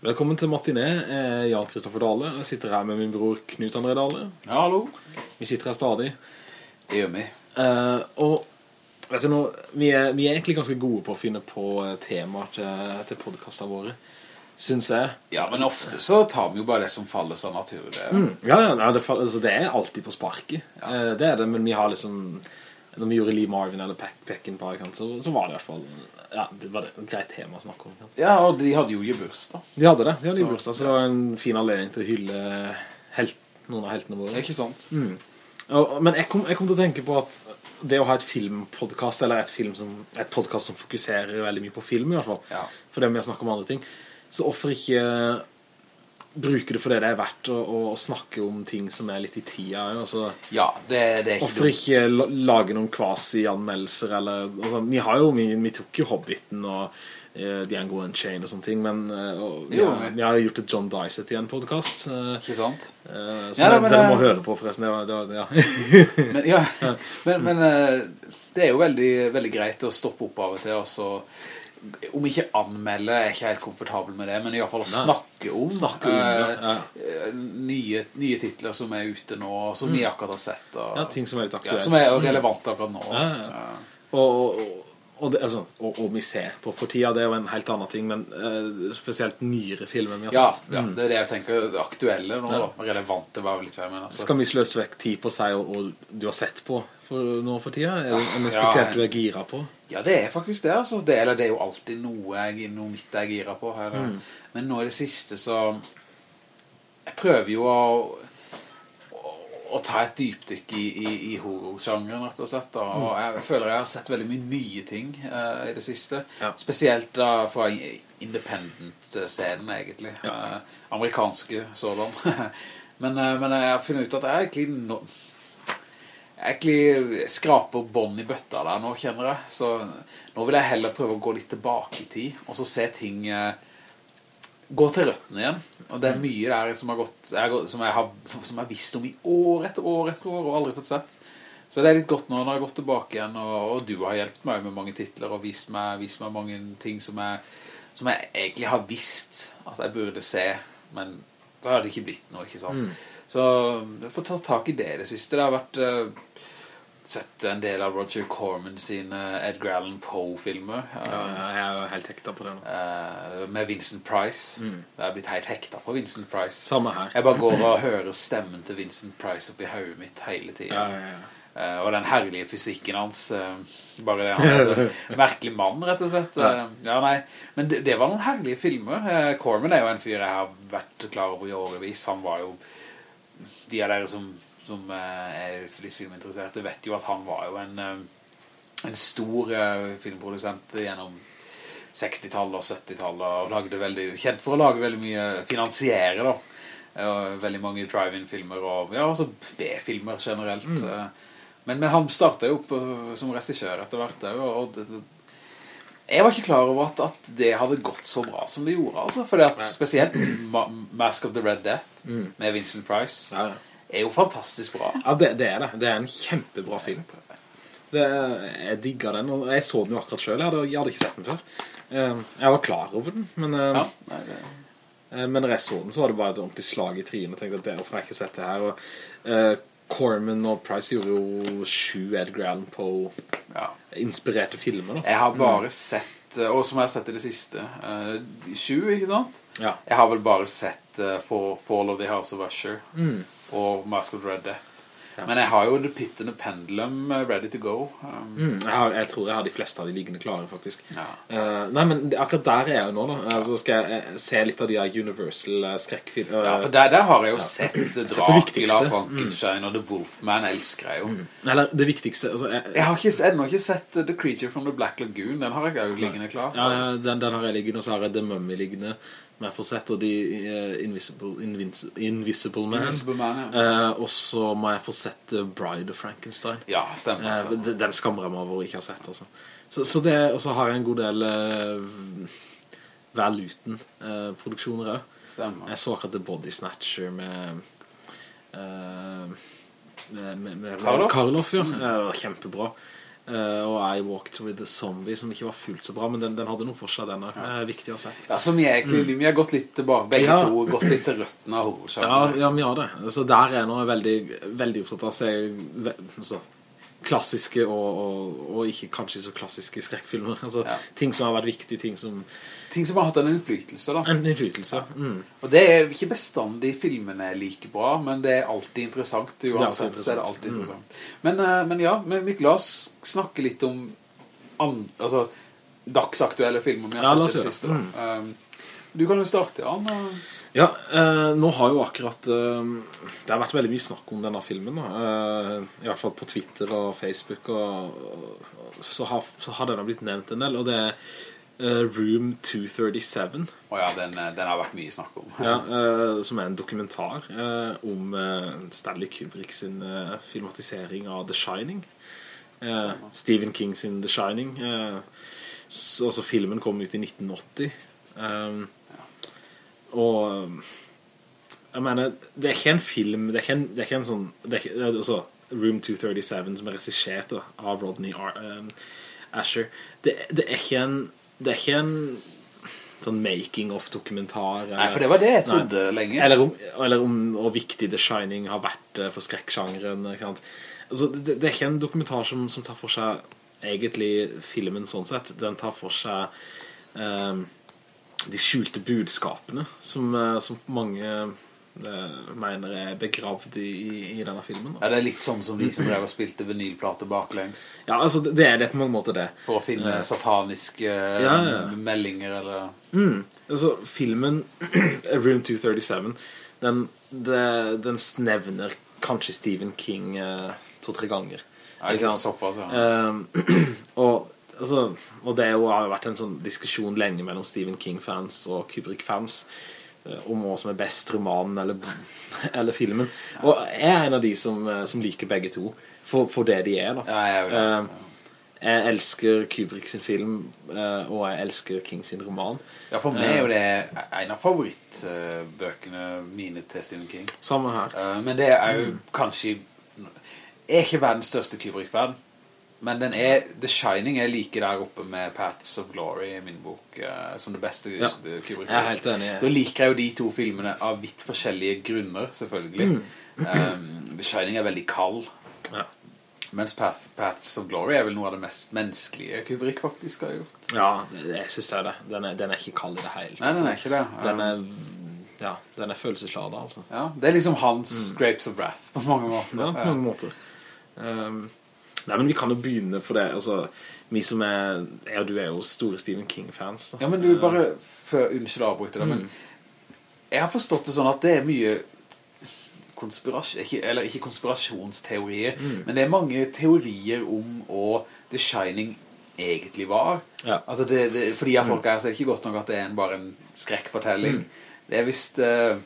Velkommen til Martiné, er Jan Kristoffer Dale. Jeg sitter her med min bror Knut André Dale. Ja, hallo. Vi sitter her stadig. Det gjør vi. uh, og vet du nå, vi er, vi er egentlig ganske gode på å finne på eh, temaer til, til podcastene våre, synes jeg. Ja, men ofte så tar vi jo bare det som faller seg naturlig. Mm, ja, ja, det, faller, altså, det er alltid på sparket. Eh, det er det, men vi har liksom... Når vi gjorde Lee Marvin eller Pack Peckinpah, så, så var det i hvert fall... Ja, det var et greit tema å snakke om. Kan. Ja, og de hadde jo gebursdag. De hadde det, de hadde Så- så, det var en fin anledning til å hylle helt, noen av heltene våre. Ikke sant? Og, men jeg kom, jeg kom til å tenke på at det å ha et filmpodcast, eller et, film som, et podcast som fokuserer veldig mye på film i hvert fall, Ja. for det med å snakke om andre ting, så hvorfor ikke bruke det for det det er verdt å, snakke om ting som er litt i tida, altså... Ja, det, det er ikke Hvorfor ikke la- lage noen quasi-anmeldelser, eller altså, Vi har jo, vi, vi tok jo Hobbiten og uh, and Unchained og sånne ting, men uh, og, vi, har, vi har gjort et John Dysett i en podcast, uh, Ikke sant? uh, som Ja, da, men, dere må høre på forresten. Det var, det var, ja. Men, ja, men, men det er jo veldig, veldig greit å stoppe opp av og til, og så om ikke anmelde, jeg er ikke helt komfortabel med det, men i hvert fall snakke om, Snakke om eh, ja. eh, nye, nye titler som er ute nå, som vi akkurat har sett. Og, ja, ting som er litt ja, som er relevante akkurat nå. Ja. Og, og, og, og, det, altså, og, og vi ser på for tida, det er jo en helt annen ting, men uh, spesielt nyere filmer vi har Ja, sett. ja, Mm. det er det jeg tenker aktuelle nå, Ja. da. relevante var litt feil, men altså. Skal vi sløse vekk tid på seg og, og du har sett på for, nå for tida? Er det noe spesielt ja. du er gira på? Ja, det er faktisk det, altså. Det, eller det er jo alltid noe, jeg, noe nytt jeg girer på. Her, Mm. Men nå i det siste så... Jeg prøver jo å, å, ta et dypdykk i, i, i horrorsjangeren, rett og slett. Da. Mm. Og jeg føler jeg har sett veldig mye nye ting uh, i det siste. Ja. Spesielt da fra independent-scenen, egentlig. Eh, amerikanske sådan. men, uh, men jeg har funnet ut at jeg egentlig... no, jeg egentlig skraper bånd i bøtta der nå, kjenner jeg. Så nå vil jeg heller prøve å gå litt tilbake i tid, og så se ting eh, gå til røttene igjen. Og det er mye der som, har gått, som, jeg har, som jeg har visst om i år etter år etter år, og aldri fått sett. Så det er litt godt nå når jeg har gått tilbake igjen, og, og du har hjulpet meg med mange titler, og vist meg, vist meg mange ting som jeg, som jeg egentlig har visst at jeg burde se, men da har det ikke blitt noe, ikke sant? Så jeg får ta tak i det det siste. Det har vært... sett en del av Roger Corman sine Edgar Allan Poe-filmer. Ja, jeg er jo helt hekta på det nå. Eh, med Vincent Price. Jeg har blitt helt hekta på Vincent Price. Samme her. Jeg bare går og hører stemmen til Vincent Price oppi høyet mitt hele tiden. Ja, ja, ja. Eh, og den herlige fysikken hans. eh, bare det han er merkelig mann, rett og slett. Ja. Nei. Men det, det var noen herlige filmer. Corman er jo en fyr jeg har vært klar over i årevis. Han var jo de av dere som, som eh, er litt filminteresserte vet jo at han var jo en, eh, en stor eh, filmprodusent gjennom 60-tallet og 70-tallet og lagde veldig, kjent for å lage veldig mye finansiere da. Veldig mange drive-in-filmer og ja, altså B-filmer generelt. Mm. men, men han startet jo opp som regissør etter hvert og, og jeg var ikke klar over at, at det hadde gått så bra som det gjorde, altså, fordi at spesielt Ma Mask of the Red Death med Vincent Price. Ja, ja. Er jo fantastisk bra. Ja, det, det er det. Det er en kjempebra film. Det, jeg digger den, og jeg så den jo akkurat selv. Jeg hadde, jeg hadde ikke sett den før. Eh, Jeg var klar over den, men, eh, Ja, nei, det, eh, men resten så den så var det bare et ordentlig slag i trynet. Og tenkte at det hvorfor har jeg ikke sett det her. Og, uh, Corman og Price gjorde jo sju Edgar Allan Poe-inspirerte filmer. Da. Jeg har bare sett, eh, og som jeg har sett i det siste, uh, sju, ikke sant? Ja. Jeg har vel bare sett uh, For, Fall of the House of Usher og Mask of Red Death. Men jeg har jo The Pit and the Pendulum eh, ready to go. Um, Mm, jeg, har, jeg tror jeg har de fleste av de liggende klare, faktisk. Ja. Uh, nei, men akkurat der er jeg jo nå, da. Altså, skal jeg eh, se litt av de der Universal uh, skrekkfilmer. ja, for der, der har jeg jo sett eh, Dracula, Frankenstein Frankenstein og The Wolfman elsker jeg jo. Eller det viktigste altså, jeg, Jeg har ikke, ennå ikke sett eh, The Creature from the Black Lagoon, den har jeg jo liggende klar. Ja, ja, den, den har jeg liggende, og så har jeg The Mummy liggende med Forsett og de eh, Invisible, Invincible, Invisible Man. Invisible Man, ja. Eh, og så må jeg få sett eh, Bride of Frankenstein. Ja, stemmer. Stemmer. den- den skammer jeg meg over å ikke ha sett, altså. Så, så det, og så har jeg en god del uh, Valuten-produksjoner også. stemmer. Jeg så akkurat The Body Snatcher med eh, med, med, med Karloff? Ja. Var kjempebra. Eh, og I Walked With A Zombie, som ikke var fullt så bra, men den, den hadde noe for seg, den er ja. viktig å ha sett. Ja, som vi egentlig, vi har gått litt tilbake, begge Ja. to, gått litt til røttene av Ja, ja, vi har det. Så der er jeg nå veldig, veldig opptatt av å se ve- altså, klassiske og, og, og ikke kanskje så klassiske skrekkfilmer. Altså, Ja. Ting som har vært viktige, ting som... Ting som har hatt en innflytelse da. En innflytelse. Mm. Og det er ikke bestandig filmene er like bra, men det er alltid interessant. Uansett det er det interessant. Mm. Men, eh, men ja, men la oss snakke litt om an, altså, dagsaktuelle filmer vi har Ja, sett det siste. det. Um, du kan jo starte, Jan. og- Ja, eh, nå har jo akkurat eh, Det har vært veldig mye snakk om denne filmen. Eh, I hvert fall på Twitter og Facebook og, og, så, har, så har denne blitt nevnt en del Og det er eh, Room 237 Å ja, den, eh, den har vært mye snakk om. ja, uh, Som er en dokumentar uh, Om Stanley Kubrick sin filmatisering av The Shining. Stephen King sin The Shining så, altså filmen kom ut i 1980 eh, Og um, Jeg mener, det er ikke en film Det er ikke en, det er ikke en sånn det er ikke, altså, Room 237 som er regissert av Rodney Ar um, Asher. Det, det er ikke en Det er ikke en sånn making of dokumentar Nei, for det var det jeg Nei. trodde lenge. eller om, eller om hvor viktig The Shining har vært eh, for skrekksjangeren altså, det, det er ikke en dokumentar som, som tar for seg egentlig filmen sånn sett den tar for seg eh, de skjulte budskapene som, eh, som mange eh, mener er begravd i, i, denne filmen da. Ja, det er litt sånn som de som drev og spilte vinylplater baklengs ja, altså det, er det på mange måter det for å finne sataniske eh, Ja, ja. meldinger eller... Mm. Altså, filmen Room 237 den, det, den snevner kanskje Stephen King eh, to-tre ganger. Ja, Ikke såpass, ja. Og, altså, og det jo, har jo vært en sånn diskusjon lenge mellom Stephen King-fans og Kubrick-fans eh, om hva som er best, romanen eller, eller filmen. Og jeg er en av de som, eh, som liker begge to, for, for det de er da. Ja, jeg jo. Um, jeg elsker Kubrick sin film, eh, og jeg elsker King sin roman. Ja, for meg er jo det en av favorittbøkene mine til Stephen King. Samme her. Eh, Men det er jo kanskje er ikke verdens største Kubrick-fan Men den er The Shining er like der oppe med Paths of Glory i min bok uh, Som det beste Ja. Kubrick Jeg er helt enig. Da liker jeg jo de to filmene Av vitt forskjellige grunner selvfølgelig Um, The Shining er veldig kald Ja. Mens Path, Paths of Glory er vel noe av det mest menneskelige Kubrick faktisk har gjort Ja, jeg synes det er det. Den er, den er ikke kald i det hele. Nei, den er ikke det Den Um, er, ja, den er følelsesladet, altså. ja, Det er liksom hans Grapes of Wrath På mange måter Ja, på mange måter. Um, nei, men vi kan jo begynne for det. Altså, vi som er, jeg og du er jo store Stephen King-fans. Ja, men du, bare før, unnskyld avbryte det, men jeg har forstått det sånn at det er mye konspirasjon, ikke, eller ikke konspirasjonsteorier, men det er mange teorier om Og The Shining egentlig var. Ja. Altså, det, det, for de av folk her så er det ikke godt nok at det er en, bare en skrekkfortelling. Det er visst eh,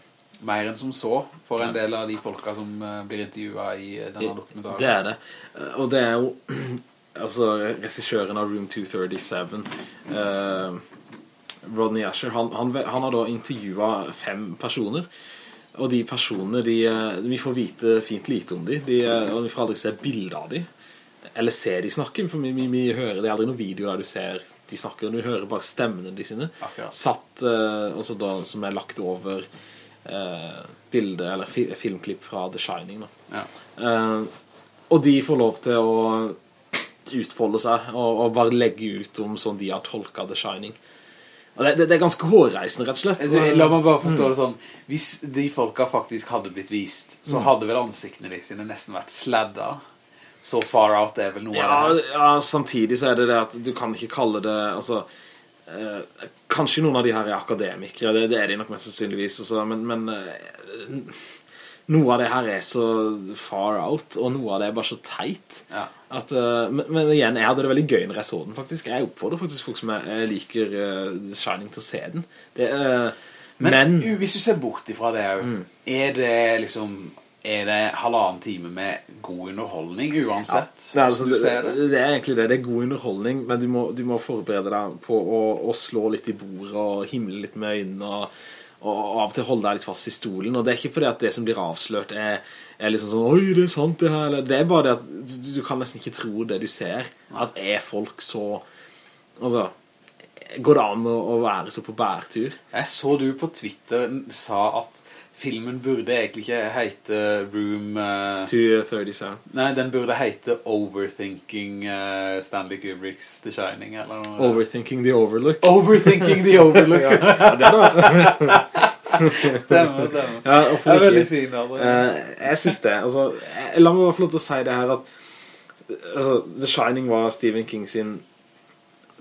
mer enn som så for en del av de folka som eh, blir intervjuet i eh, denne dokumentaren. Det er det. Uh, Og det er jo Altså, regissøren av Room 237 uh, Rodney Asher han, han, han har da intervjuet fem personer og de personene de, Vi får vite fint lite om de, de Og vi får aldri se bilder av de Eller se de snakke For vi, vi, vi hører, det er aldri noen video der du ser De snakker, du hører bare stemmene de sine Akkurat. Satt, altså da, som er lagt over uh, Bilder eller fi, filmklipp fra The Shining Ja. Eh, og de får lov til å utfolde seg og, og bare legge ut om sånn de har tolka The Shining. Det, det, det er ganske hårreisende, rett og slett. Du, La meg bare forstå det sånn Hvis de folka faktisk hadde blitt vist Så hadde vel ansiktene de sine nesten vært sladda Så far out er vel noe Ja, av det ja, samtidig så er det det at du kan ikke kalle det altså, eh, Kanskje noen av de her er akademikere Det, det er de nok mest sannsynligvis også, Men, men eh, noe av det her er så far out Og noe av det er bare så teit Ja. at, eh, men, men igjen, jeg hadde det veldig gøy når jeg så den faktisk. Jeg oppfordrer faktisk folk som jeg, jeg liker uh, Shining til å se den. Det, uh, Men, Men, hvis du ser bort ifra det Er det liksom Er det halvannen time med god underholdning Uansett er, altså, det, det? det er egentlig det, det er god underholdning Men du må, du må forberede deg på å, å slå litt i bordet Og himle litt med øynene Og, og, av og til holde deg litt fast i stolen, og det er ikke fordi at det som blir avslørt er, er liksom sånn, oi, det er sant det her, det er bare det at du, du kan nesten ikke tro det du ser, at er folk så, altså, går det an å være så på bærtur? Jeg så du på Twitter sa at filmen burde egentlig ikke hete Room... Uh, 237. Nei, den burde hete Overthinking uh, Stanley Kubricks The Shining, eller noe. Overthinking the Overlook. Overthinking the Overlook. ja, det hadde vært... stemmer, stemmer. Ja, det er veldig fin. Uh, jeg synes det, altså, jeg, la meg bare få lov til å si det her at altså, The Shining var Stephen King sin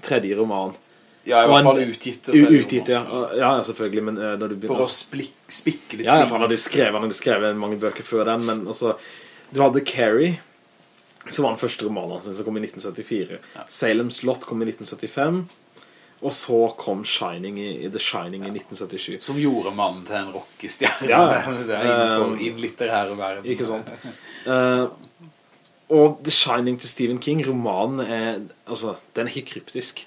tredje roman. Ja, i hvert fall utgitt. Utgitt, ja. Ja, selvfølgelig, men uh, du begynner... For å splik, spikke litt. Ja, for han hadde skrevet, han hadde skrevet mange bøker før den, men altså, du hadde Carrie, som var den første romanen hans, som kom i 1974. Ja. Salem Slott kom i 1975, og så kom Shining i, i The Shining i 1977. Som gjorde mannen til en rockestjerne. Ja. Innenfor um, litterære verden. Ikke sant. Uh, og The Shining til Stephen King, romanen er, altså, den er ikke kryptisk.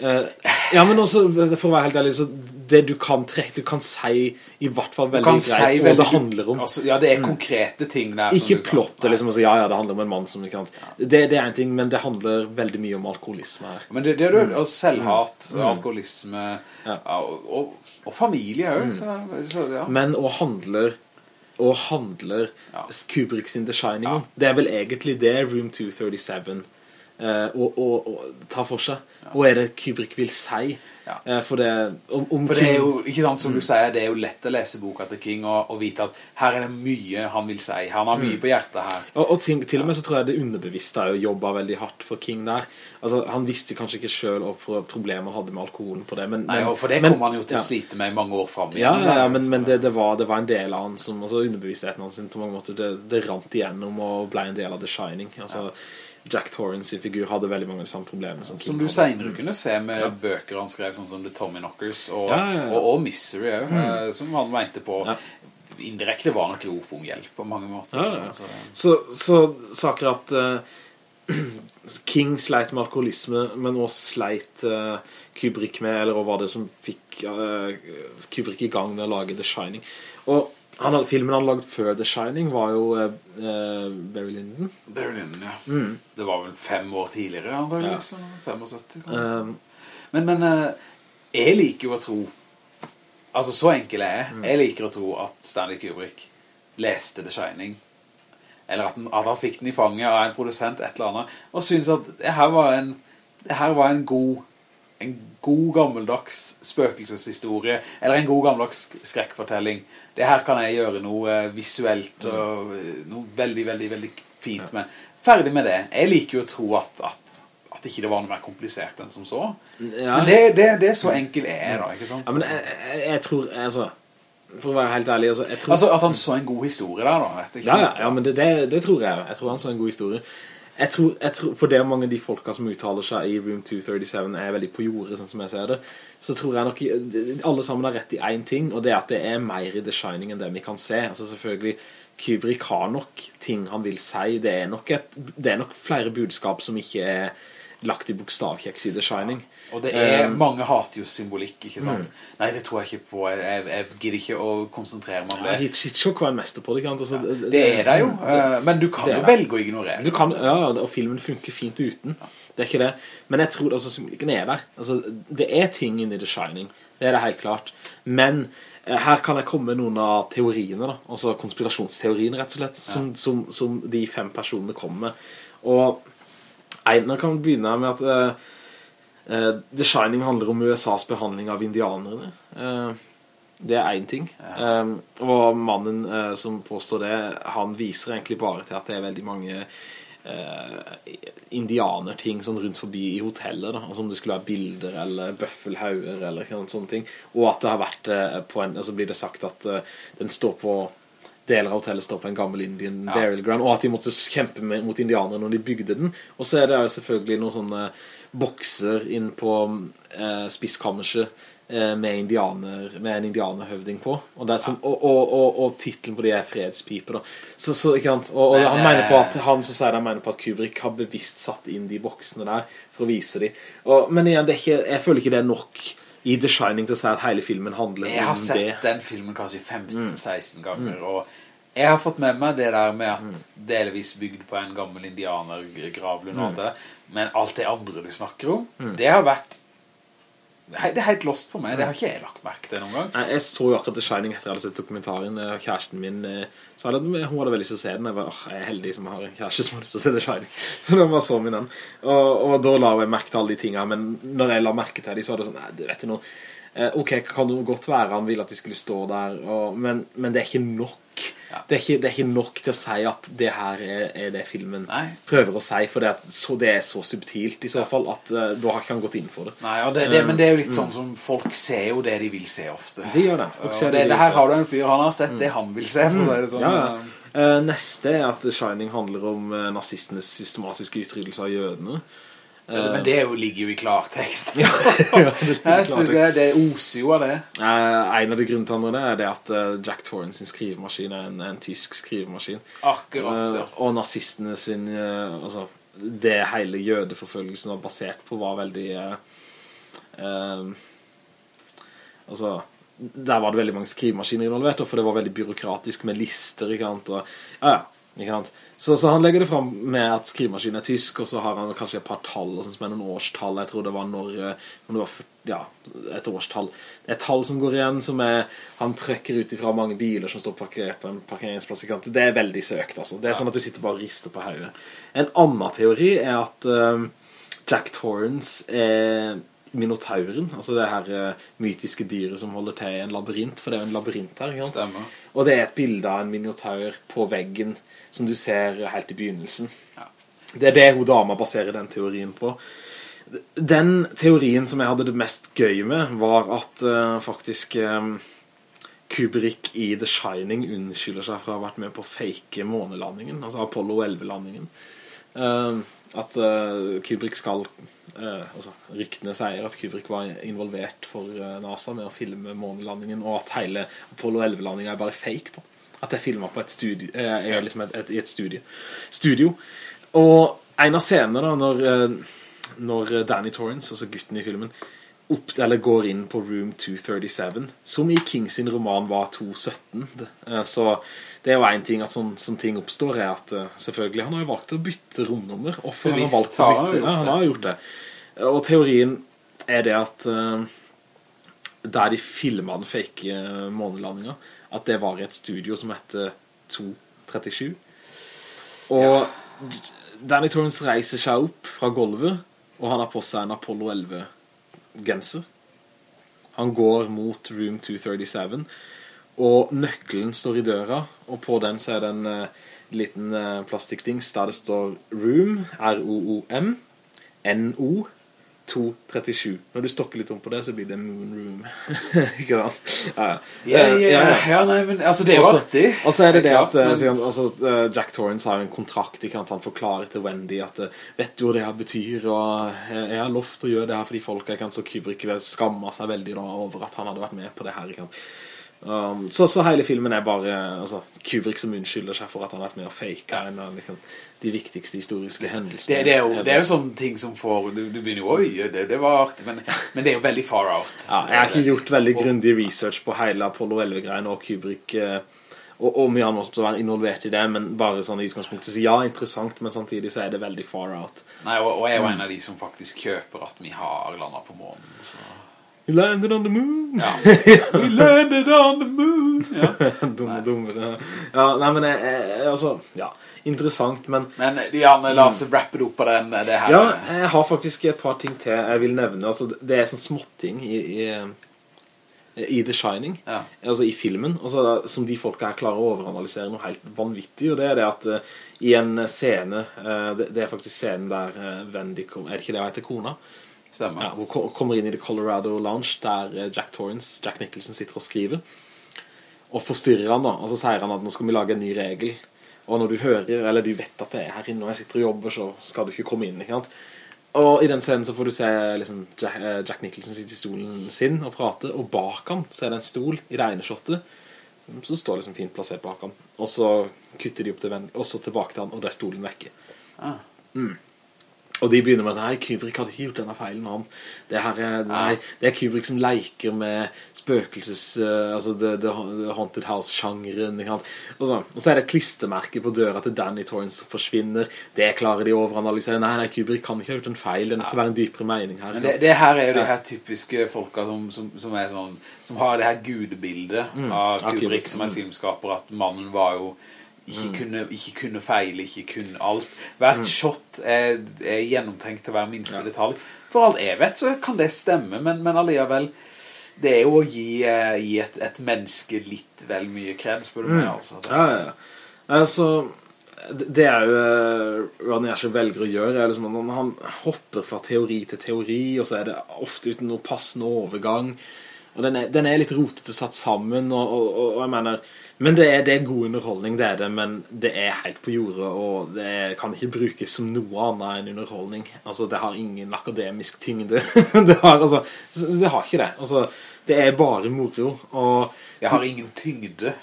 Uh, ja, men også, for å være helt ærlig, så det du kan trekke, du kan si i hvert fall veldig greit si hva det handler om. Altså, ja, det er konkrete ting der. Ikke plottet, liksom, altså, ja, ja, det handler om en mann som kan... Ja. Det, det, er en ting, men det handler veldig mye om alkoholisme her. Men det, det er jo mm. selvhat, mm. alkoholisme, ja. og, og, og, familie også, mm. så, ja. Men og handler og handler Kubrick sin The Shining om. Det er vel egentlig det Room 237 uh, og, og, og ta for seg. Ja. Og er det Kubrick vil si? Ja. Uh, for det, om, om for det er jo, ikke sant, som mm. du sier, det er jo lett å lese boka til King og, og, vite at her er det mye han vil si. Han har mye mm. på hjertet her. Og, og til, til, og med så tror jeg det underbevisste er å jobbe veldig hardt for King der. Altså, han visste kanskje ikke selv opp for problemer hadde med alkoholen på det. Men, Nei, men, for det men, kom han jo til å slite med i mange år frem. Ja, ja, ja, men, men det, det, var, det, var, en del av han som, altså underbevisstheten hans på mange måter, det, det rant igjennom og ble en del av The Shining. Altså, Jack Torrance i figur hadde veldig mange samme problemer som, som du senere kunne se med ja. bøker han skrev sånn som The Tommy Knockers og, ja, ja, og, og Misery mm. Eh, som han mente på indirekte var nok rop om hjelp på mange måter så, så, så, saker at uh, King sleit med alkoholisme men også sleit uh, Kubrick med eller hva var det som fikk uh, Kubrick i gang med å lage The Shining. Og han, filmen han lagde før The Shining var jo uh, Barry Lyndon. Barry Lyndon, ja. Mm. Det var vel fem år tidligere, antageligvis. Ja. 75, um, men, men uh, jeg liker jo å tro, altså så enkel er jeg, mm. jeg liker å tro at Stanley Kubrick leste The Shining, eller at, at, han fikk den i fanget av en produsent, et eller annet, og synes at det her var en, det her var en god en god gammeldags spøkelseshistorie, eller en god gammeldags skrekkfortelling. Det her kan jeg gjøre noe eh, visuelt og eh, noe veldig, veldig, veldig fint med. Ferdig med det. Jeg liker jo å tro at, at, at ikke det var noe mer komplisert enn som så. Ja. Men det, det, det, er så enkelt er da, ikke sant? Ja, men jeg, jeg, jeg tror, altså, for å være helt ærlig altså, tror, altså, at han så en god historie der da vet, ja, ja, ja, men det, det, det, tror jeg Jeg tror han så en god historie jeg tror, jeg tror, for det er mange av de folka som uttaler seg i Room 237 er veldig på jordet, sånn som jeg ser det, så tror jeg nok alle sammen har rett i en ting, og det er at det er mer i The Shining enn det vi kan se. Altså selvfølgelig, Kubrick har nok ting han vil si, det er nok, et, det er nok flere budskap som ikke er lagt i bokstavkjeks i The Shining. Ja. Og det er, um, mange hater jo symbolikk, ikke sant? Mm. Nei, det tror jeg ikke på. Jeg, jeg, jeg gidder ikke å konsentrere meg om det. Ja, Hitchcock var en mester på det, ikke altså, ja, det er det jo, det, men du kan jo velge å ignorere det. Kan, ja, og filmen funker fint uten. Ja. Det er ikke det. Men jeg tror altså, symbolikken er der. Altså, det er ting inni The Shining. Det er det helt klart. Men uh, her kan jeg komme med noen av teoriene, da. Altså konspirasjonsteoriene, rett og slett, som, som, som de fem personene kommer med. Og Einar kan begynne med at uh, The Shining handler om USAs behandling av indianerne. Uh, det er en ting. Um, og mannen som påstår det, han viser egentlig bare til at det er veldig mange indianerting sånn rundt forbi i hoteller da. altså om det skulle være bilder eller bøffelhauger eller noen sånne ting og at det har vært på en, altså blir det sagt at den står på deler av hotellet står på en gammel Indian ja. burial ground, og at de måtte kjempe med, mot indianere når de bygde den. Og så er det jo selvfølgelig noen sånne bokser inn på eh, spisskammerset eh, med, indianer, med en indianerhøvding på. Og, som, og, og, og, og titlen på de er fredspiper da. Så, så, ikke sant? Og, og han mener på at, eh, han som sier det, mener på at Kubrick har bevisst satt inn de boksene der for å vise dem. men igjen, ikke, jeg føler ikke det er nok i The Shining til å si at hele filmen handler om det. Jeg har sett det. den filmen kanskje 15-16 ganger, Mm. og jeg har fått med meg det der med at delvis bygd på en gammel indianergravlund og alt det der, men alt det andre du snakker om, Mm. det har vært det er helt lost på meg, det har ikke jeg lagt merke til noen gang. Nei, Jeg så jo akkurat The Shining etter jeg hadde sett dokumentaren. eh, Kjæresten min eh, sa at hun hadde veldig lyst til å se den. Jeg var, jeg er heldig som har en kjæreste som har lyst til å se The Shining. Så da bare så min den. Og, og da la jeg merke til alle de tingene, men når jeg la merke til de, så var det sånn, nei, det vet du noe. Eh, ok, kan det godt være han ville at de skulle stå der, og, men, men det er ikke nok. Det, er ikke, det er ikke nok til å si at det her er, er det filmen Nei. prøver å si, for det, at så, det er så subtilt i så fall, at uh, da har ikke han gått inn for det. Nei, det, det, men det er jo litt sånn som folk ser jo det de vil se ofte. De gjør det. Folk ser det, det de det her har du en fyr, han har sett det han vil se, for å si det sånn. Ja, ja. Uh, neste er at The Shining handler om uh, nazistenes systematiske utryddelse av jødene. Ja, Men det er jo, ligger jo i klartekst. ja, Jeg synes det, det oser jo av det. Eh, en av de grunnene er det at eh, Jack Torrens sin skrivemaskin er en, en tysk skrivemaskin. Akkurat, Eh, ja. og nazistene sin altså, Det hele jødeforfølgelsen var basert på var veldig eh, eh, Altså Der var det veldig mange skrivemaskiner involvert, for det var veldig byråkratisk med lister. Ikke sant? Og, ja, ja, ikke sant? Så, så han legger det fram med at skrivemaskinen er tysk, og så har han kanskje et par tall og sånn som er noen årstall. Jeg tror det var når eh, om det var, ja, et årstall. Et tall som går igjen, som er Han trekker ut ifra mange biler som står parkert på en parkeringsplass. Det er veldig søkt, altså. Det er sånn at du sitter bare og rister på hodet. En annen teori er at eh, Jack Torrance er minotauren, altså det her uh, mytiske dyret som holder til i en labyrint, for det er jo en labyrint her. Og det er et bilde av en minotaur på veggen som du ser helt i begynnelsen. Ja. Det er det hun dama baserer den teorien på. Den teorien som jeg hadde det mest gøy med, var at uh, faktisk um, Kubrick i The Shining unnskylder seg for å ha vært med på å fake månelandingen, altså Apollo 11-landingen. Uh, at uh, Kubrick skal Uh, altså, Ryktene sier at Kubrick var involvert for uh, NASA med å filme månelandingen, og at hele Apollo 11-landingen er bare fake. da At jeg filmer filmet på et studie, eh, er liksom et, et, et studie. studio. Og en av scenene da når, eh, når Danny Torrance, altså gutten i filmen, opp, eller går inn på room 237, som i King sin roman var 217. Eh, Så det er jo en ting at sånn, sånn ting oppstår, er at selvfølgelig han har jo valgt å bytte romnummer. Hvorfor han har valgt å bytte? Ja, han har gjort det. Og teorien er det at der de filmet den fake månelandinga, at det var et studio som heter 237. Og Danny Torrance reiser seg opp fra gulvet, og han har på seg en Apollo 11-genser. Han går mot room 237, og nøkkelen står i døra, og på den så er det en uh, liten uh, plastikkdings der det står room, R-O-O-M, N-O, 237. Når du stokker litt om på det, så blir det moon room. Ikke sant? Ja, ja. Ja, ja, nei, men altså, det er jo artig. Og så er det det at eh, men- altså, eh, Jack Torrance har en kontrakt ikke sant? Han forklarer til Wendy at eh, Vet du hva det her betyr Og jeg, jeg har lovt å gjøre det her for de folka ikke sant? Så Kubrick skammer seg veldig da, over at han hadde vært med på det her ikke sant? Um, så, så hele filmen er bare altså, Kubrick som unnskylder seg for at han har vært med og fake en av liksom, de viktigste historiske hendelsene Det, det, er jo, det er jo sånne ting som får Du, du begynner jo Oi, det, det var artig, men, men det er jo veldig far out. Ja, jeg har ikke gjort veldig grundig research på hele Apollo 11-greiene og Kubrick eh, og, og mye annet å være involvert i det, men bare sånn i utgangspunktet så ja, interessant, men samtidig så er det veldig far out. Nei, og, og jeg er jo en av de som faktisk kjøper at vi har landet på månen. Så. We landed on the moon! Ja. We landed on the moon! Ja. dumme, dumme. ja. Ja, nei, men jeg, jeg, altså, ja, interessant, men Men Jan, la oss wrappe det opp på den, det her. ja, jeg har faktisk et par ting til jeg vil nevne. Altså, det er sånn småtting i, i, i The Shining. Ja. altså i filmen, altså, som de folka her klarer å overanalysere noe helt vanvittig, og det er det at uh, i en scene, uh, det, det er faktisk scenen der uh, Wendy kom, er det ikke det hun heter kona? Stemmer. Ja, hun kommer inn i The Colorado Lounge, der eh, Jack Torrance, Jack Nicholson, sitter og skriver, og forstyrrer han da, og så sier han at nå skal vi lage en ny regel, og når du hører, eller du vet at det er her inne, og jeg sitter og jobber, så skal du ikke komme inn, ikke sant? Og i den scenen så får du se liksom, Jack, eh, Jack Nicholson sitte i stolen sin og prate, og bak han så er det en stol i det ene shotet, som så står liksom fint plassert bak han. Og så kutter de opp til venn, og så tilbake til han, og det er stolen vekke. Ah. Og de begynner med Nei, Kubrick hadde ikke gjort denne feilen han. Det, her er, nei, det er Kubrick som leker med spøkelses uh, Altså the, the, Haunted House-sjangeren og, så, og så er det et klistermerke på døra til Danny Torrance forsvinner. Det klarer de å overanalysere. Nei, nei, Kubrick kan ikke ha gjort en feil. Det er nødt til å være en dypere mening her Men det, det her er jo de her typiske folka som, som, som, er sånn Som har det her gudebildet mm. av Kubrick, Kubrick. som en filmskaper At mannen var jo ikke, mm. kunne, ikke kunne feile, ikke kunne alt. Hvert mm. shot er, er, gjennomtenkt til hver minste ja. detalj. For alt jeg vet så kan det stemme, men, men alligevel, det er jo å gi, uh, gi et, et, menneske litt vel mye kred, spør du meg, mm. altså. Ja, ja, ja. Altså, det er jo uh, Ronny Asher velger å gjøre, er liksom, han, han hopper fra teori til teori, og så er det ofte uten noe passende overgang, og den er, den er litt rotete satt sammen, og, og, og jeg mener men det er, det er, god underholdning, det er det, men det er helt på jordet, og det er, kan ikke brukes som noe annet enn underholdning. Altså, det har ingen akademisk tyngde. det, har, altså, det har ikke det. Altså, det er bare moro, og... Det har ingen tyngde.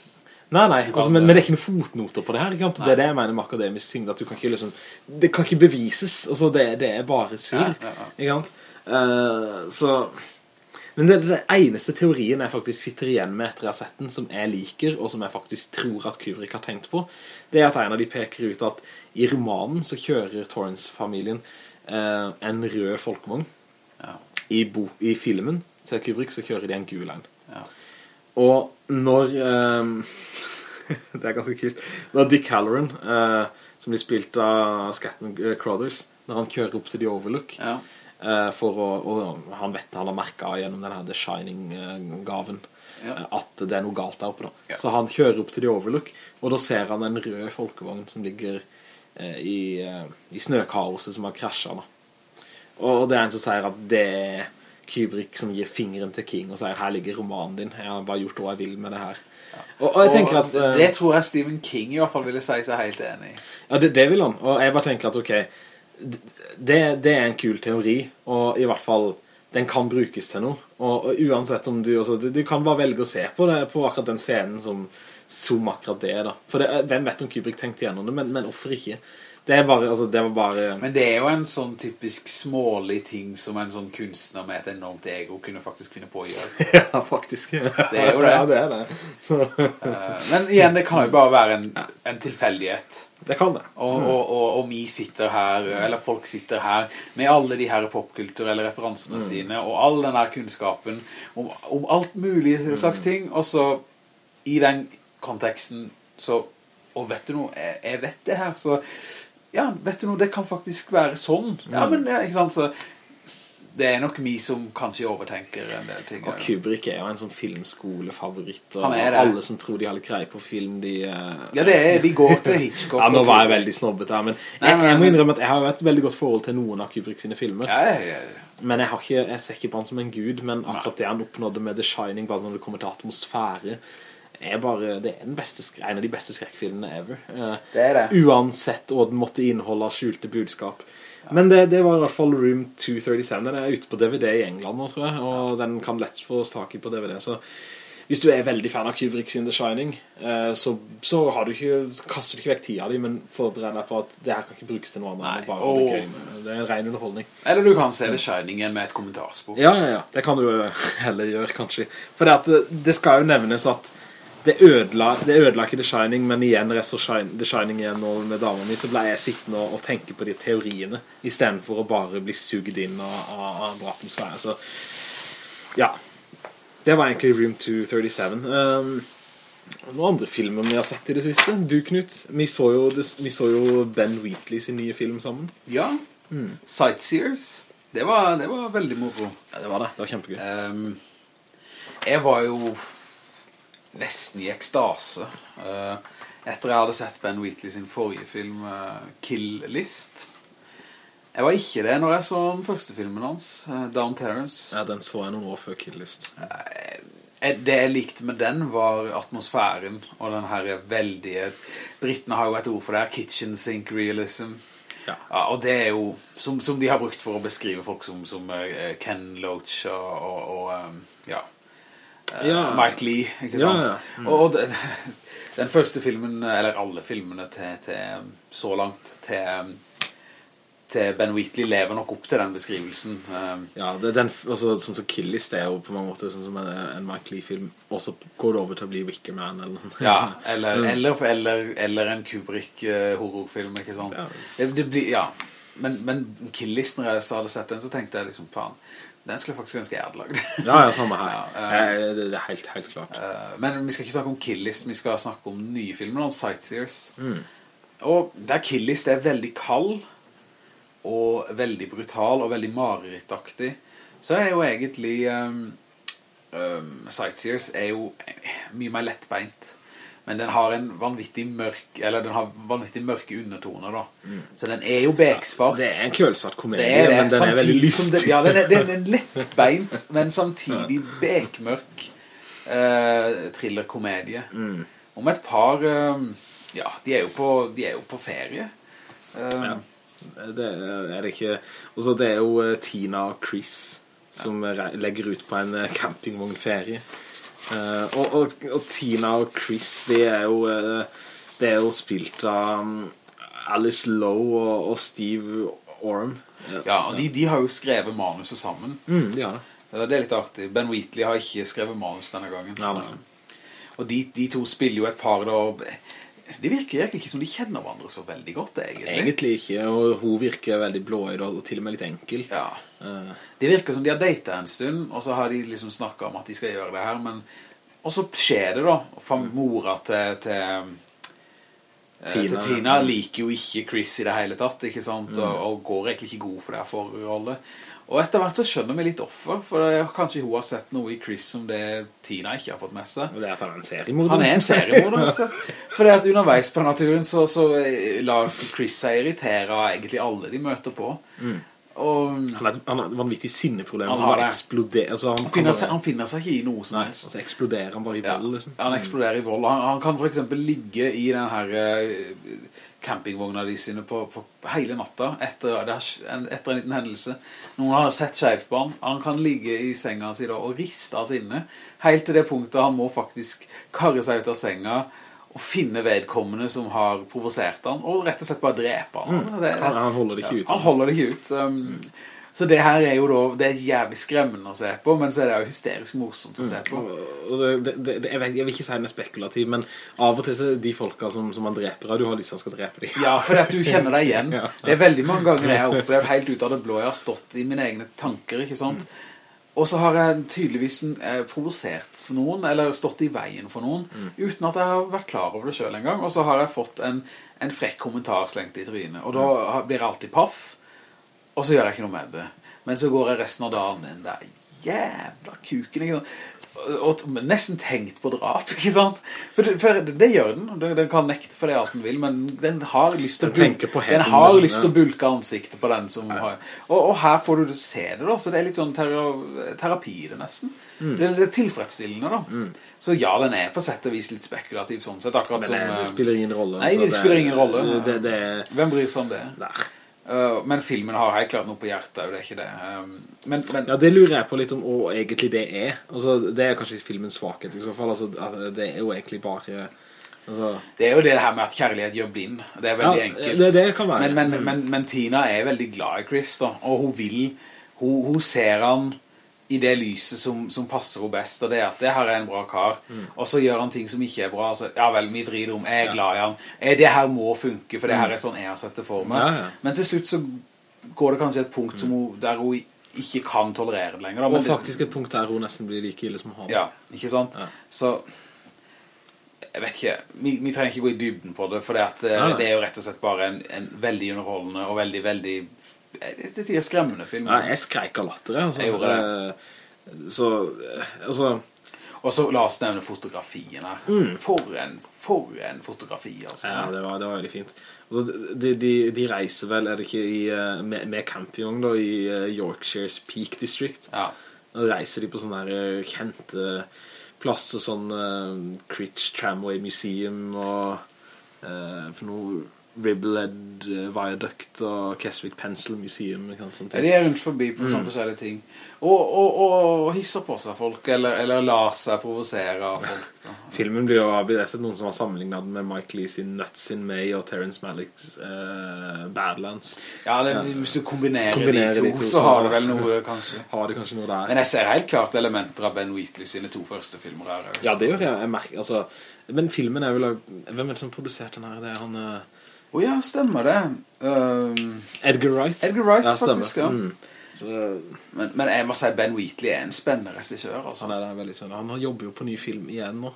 Nei, nei, altså, men, men, det er ikke noen fotnoter på det her, ikke sant? Det er det jeg mener med akademisk tyngde, at du kan ikke liksom... Det kan ikke bevises, altså, det, det er bare sur, ja, ja, ja. ikke sant? Uh, så... Men det, det, eneste teorien jeg faktisk sitter igjen med etter jeg har sett den, som jeg liker, og som jeg faktisk tror at Kubrick har tenkt på, det er at en av de peker ut at i romanen så kjører Torrance-familien eh, en rød folkevogn. Ja. I, I, filmen til Kubrick så kjører de en gul en. Ja. Og når... Eh, det er ganske kult. Når Dick Halloran, eh, som blir spilt av Scatman Crothers, når han kjører opp til The Overlook... Ja Eh, for å, og han vet han har merket gjennom denne The Shining-gaven ja. Eh, at det er noe galt der oppe da. Ja. Så han kjører opp til The Overlook, og da ser han en rød folkevogn som ligger eh, i, eh, i snøkaoset som har krasjet da. Og det er en som sier at det er Kubrick som gir fingeren til King og sier, her ligger romanen din, jeg har bare gjort hva jeg vil med det her. Ja. Og, og, jeg tenker at... Det tror jeg Stephen King i hvert fall ville si seg helt enig i. Ja, det, det vil han. Og jeg bare tenker at, ok, det, det, er en kul teori, og i hvert fall den kan brukes til noe. Og, og uansett om du, også, du, du, kan bare velge å se på det, på akkurat den scenen som, som akkurat det da. For det, hvem vet om Kubrick tenkte gjennom det, men, men hvorfor ikke? Det, bare, altså, det var bare... Men det er jo en sånn typisk smålig ting som en sånn kunstner med et enormt ego kunne faktisk finne på å gjøre. ja, faktisk. Det er jo det. Ja, det er det. uh, men igjen, det kan jo bare være en, en tilfeldighet. Det kan det. Og, mm. og, og, og, vi sitter her, eller folk sitter her, med alle de her popkulturelle referansene mm. sine, og all den her kunnskapen om, om alt mulig slags mm. ting, og så i den konteksten så og vet du noe, jeg, jeg vet det her, så ja, vet du noe, det kan faktisk være sånn. Ja, mm. men ja, ikke sant, så det er nok vi som kanskje overtenker en del ting. Og Kubrick er jo en sånn filmskolefavoritt, og alle som tror de har litt greie på film, de... Uh... Ja, det er, de går til Hitchcock. ja, nå var jeg veldig snobbet her, men, jeg, jeg, må innrømme at jeg har et veldig godt forhold til noen av Kubrick sine filmer. Ja, ja, ja. Men jeg, ikke, jeg, ser ikke på han som en gud, men akkurat det han oppnådde med The Shining, bare når det kommer til atmosfære, er bare, det er en av de beste skrekkfilmene ever. Eh, det er det. Uansett hva den måtte inneholde skjulte budskap. Ja. Men det, det, var i hvert fall Room 237. Den er ute på DVD i England nå, tror jeg. Og den kan lett få tak i på DVD. Så hvis du er veldig fan av Kubrick sin The Shining, eh, så, så, du ikke, kaster du ikke vekk tida di, men forbered deg på at det her kan ikke brukes til noe annet. Bare oh. det, det, er en ren underholdning. Eller du kan se The Shining med et kommentarspor. Ja, ja, ja. Det kan du heller gjøre, kanskje. For det, at, det skal jo nevnes at det ødela, det ødela ikke The Shining, men igjen når Shining, The Shining igjen nå med dama mi, så ble jeg sittende og, og tenke på de teoriene, i stedet for å bare bli sugd inn av, en atmosfære. Så, ja. Det var egentlig Room 237. Um, noen andre filmer vi har sett i det siste? Du, Knut, vi så jo, vi så jo Ben Wheatley sin nye film sammen. Ja, mm. Sightseers. Det var, det var veldig moro. Ja, det var det. Det var kjempegøy. Um, jeg var jo nesten i ekstase. Uh, etter jeg hadde sett Ben Wheatley sin forrige film, uh, Kill List. Jeg var ikke det når jeg så den første filmen hans, uh, Down Terrence. Ja, den så jeg noen år før Kill List. det jeg likte med den var atmosfæren, og den her veldige... Brittene har jo et ord for det her, kitchen sink realism. Ja. ja. og det er jo som, som, de har brukt for å beskrive folk som, som Ken Loach og, og, og ja, Eh, ja. Mike Lee, ikke sant? Ja, ja. Mm. Og det, den første filmen, eller alle filmene til, til, så langt til til Ben Wheatley lever nok opp til den beskrivelsen. Um, Ja, det, den, også, sånn som Killis, det er jo på mange måter sånn som en, en Mike Lee-film, og så går det over til å bli Wicker Man, eller noe. ja, eller, eller, eller, eller en Kubrick-horrorfilm, ikke sant? Ja. Det, det blir, ja. Men, men Killis, når jeg hadde sett den, så tenkte jeg liksom, faen, den skulle jeg faktisk ønske jeg hadde lagd. Ja, ja, samme her. Ja, det, det er helt, helt klart. Uh, Men vi skal ikke snakke om Killist, vi skal snakke om nye filmer, noen Sightseers. Mm. Og der Killist er veldig kald, og veldig brutal, og veldig marerittaktig, så er jo egentlig um, um, Sightseers er jo mye mer lettbeint. Men den har en vanvittig mørk, eller den har vanvittig mørke undertoner da. Så den er jo beksvart. Det er en kølsvart komedie, Det det, men den er veldig lystig. ja, den er, den er lettbeint, men samtidig bekmørk uh, thrillerkomedie. Mm. Om et par, um, ja, de er jo på, de er jo på ferie. Um, Ja. Det er det ikke Og så det er jo eh, Tina og Chris Som ja. legger ut på en eh, campingvognferie Eh, og, og, og Tina og Chris De er jo uh, Det er jo spilt av um, Alice Lowe og, og Steve Orm Ja, og de, de har jo skrevet manuset sammen. mm, de har det Uh, er litt artig. Ben Wheatley har ikke skrevet manus denne gangen. Ja. Og de, de to spiller jo et par da, De det virker egentlig ikke som de kjenner hverandre så veldig godt, egentlig. Egentlig ikke Og hun virker veldig blåøyd Og til og med litt enkel Ja. Eh, Det virker som de har datet en stund, og så har de liksom snakket om at de skal gjøre det her, men... Og så skjer det da. Fam mora til... til eh, Tina. Til Tina liker jo ikke Chris i det hele tatt, ikke sant? Og, og går egentlig ikke god for det her forholdet. Og etter hvert så skjønner vi litt offer, for kanskje hun har sett noe i Chris som det Tina ikke har fått med seg. Og det er at han er en seriemorder Han er en seriemorder, altså. Fordi at underveis på naturen så, så eh, lar Chris seg irritere av egentlig alle de møter på. Og Han har et, han har et vanvittig sinneproblem Han har bare altså, han, han finner, seg, han finner seg ikke i noe som helst. altså eksploderer han bare i Ja, vold liksom. han eksploderer i vold. Han, han kan for eksempel ligge i den her eh, campingvogna de sine på, på hele natta etter, etter en liten hendelse. Noen har sett skjevt på han. Han kan ligge i senga si da og riste av sinne. Helt til det punktet han må faktisk karre seg ut av senga og finne vedkommende som har provosert han, og rett og slett bare drepe han. Altså, det- Han, han holder det ikke ja, ut Han altså. holder det ikke ut. Um, Så det her er jo da, det er jævlig skremmende å se på, men så er det jo hysterisk morsomt å se på. Mm. det, det, jeg, vet, jeg vil ikke si den er spekulativ Men av og til så er de folka som, som man dreper av Du har lyst til å han skal drepe dem Ja, for at du kjenner deg igjen. Ja. Det er veldig mange ganger jeg har opplevd helt ut av det blå. Jeg har stått i mine egne tanker, ikke sant? Og så har jeg tydeligvis eh, provosert for noen, eller stått i veien for noen, uten at jeg har vært klar over det selv en gang. Og så har jeg fått en, en frekk kommentar slengt i trynet. Og da blir jeg alltid paff, og så gjør jeg ikke noe med det. Men så går jeg resten av dagen inn der jævla kuken, ikke sant? Og, og nesten tenkt på drap, ikke sant? For det, for det, gjør den, den, den kan nekte for det alt den vil, men den har lyst til å på den har lyst til å bulke ansiktet på den som har... Og, og her får du se det da, så det er litt sånn tera terapi det nesten. Mm. Det, det er tilfredsstillende da. Så ja, den er på sett og vis litt spekulativ sånn sett, akkurat Men det, som... det eh, spiller ingen rolle Nei, det spiller ingen rolle. det, det, Hvem bryr seg om det? der. Uh, men filmen har helt klart noe på hjertet, og det er ikke det. Um, men, men Ja, det lurer jeg på litt om Hva egentlig det er altså, Det er kanskje filmens svakhet i så fall altså, Det er jo egentlig bare altså, det er jo det her med at kjærlighet gjør blind. Det er veldig Ja, enkelt. det- det kan være. Men, men, Mm. men, men Tina er veldig glad i Chris da, og hun vil, hun, hun ser han i det lyset som, som passer henne best, og det er at det her er en bra kar, Mm. og så gjør han ting som ikke er bra, altså, ja vel, vi vrider om, jeg er glad i han, eh, det her må funke, for det her er sånn jeg har sett det for meg. Mm. Ja, ja. Men til slutt så går det kanskje et punkt som hun, der hun ikke kan tolerere det lenger. Da, Og faktisk et punkt der hun nesten blir like ille som han ja, ikke sant? Ja. Så jeg vet ikke, vi, vi trenger ikke gå i dybden på det, for det, at, eh, det er jo rett og slett bare en, en veldig underholdende og veldig, veldig eh, det er skremmende film. Ja, jeg skreik av latter altså. Jeg gjorde Eh, Så, eh, altså Og så la oss nevne fotografien her. For, en, for en fotografi, altså. Mm. Ja, det var, det var veldig fint altså, de, de, de reiser vel, er det ikke i, eh, med, med campingvogn da, i Yorkshire's Peak District Ja. Da reiser de på sånne her kjente plasser, sånn uh, Critch Tramway Museum og uh, for noe Ribbled eh, Viaduct og Keswick Pencil Museum. Sant, sånne Ja, de er rundt forbi på sånne forskjellige ting. Og, og, og hisser på seg folk, eller, eller lar seg provosere av folk. Filmen blir jo sett noen som har sammenlignet den med Mike Lee sin Nuts in May og Terrence Malicks uh, Badlands. Ja, det, hvis du kombinerer, Kombinerer de to, de to, så har du vel noe, kanskje. Har det kanskje noe der? Men jeg ser helt klart elementer av Ben Wheatley sine to første filmer her. Ja, det gjør jeg. jeg merker, altså, men filmen er vel Hvem er det som produserte den her? Det er han eh, Å ja, stemmer det. Um, Edgar Wright. Edgar Wright, ja, faktisk, ja. Mm. Men, men jeg må si Ben Wheatley er en spennende regissør, altså. han, han jobber jo på ny film igjen nå,